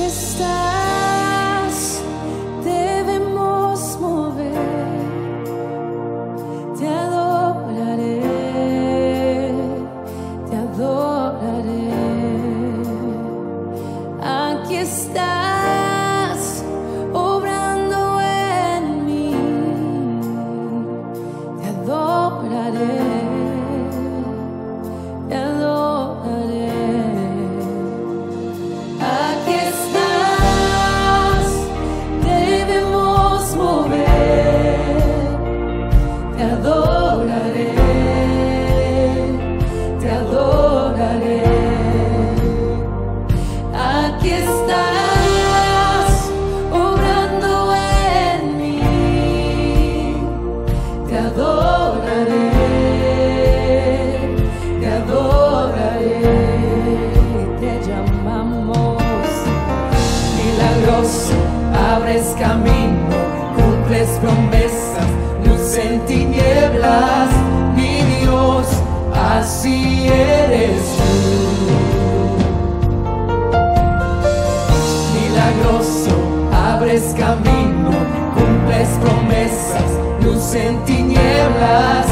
crystal así eres tú. Milagroso, abres camino, cumples promesas, luz en tinieblas.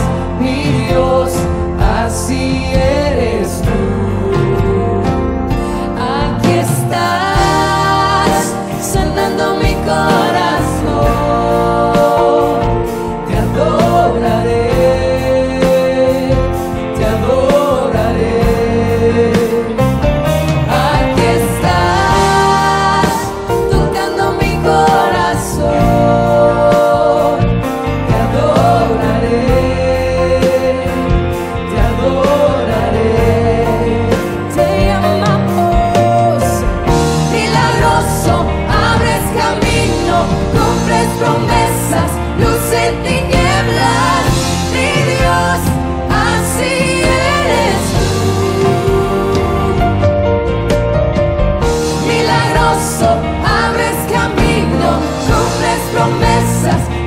access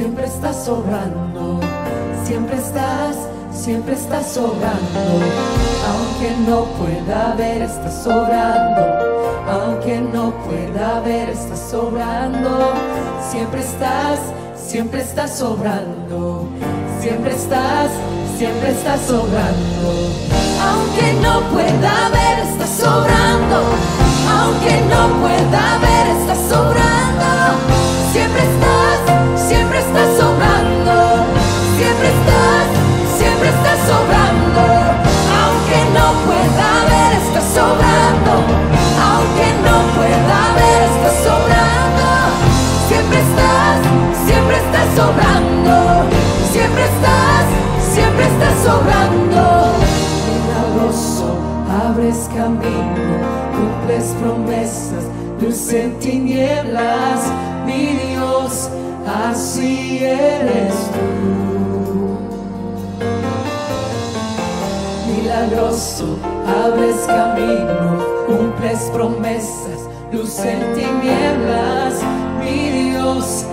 siempre estás sobrando, siempre estás, siempre estás sobrando, aunque no pueda ver, estás sobrando, aunque no pueda ver, estás sobrando, siempre estás, siempre estás sobrando, siempre estás, siempre estás sobrando, aunque no pueda ver, estás sobrando, aunque no pueda ver, estás sobrando. siempre estás, siempre estás sobrando. Milagroso, abres camino, cumples promesas, luz en tinieblas, mi Dios, así eres tú. Milagroso, abres camino, cumples promesas, luz en tinieblas, mi Dios,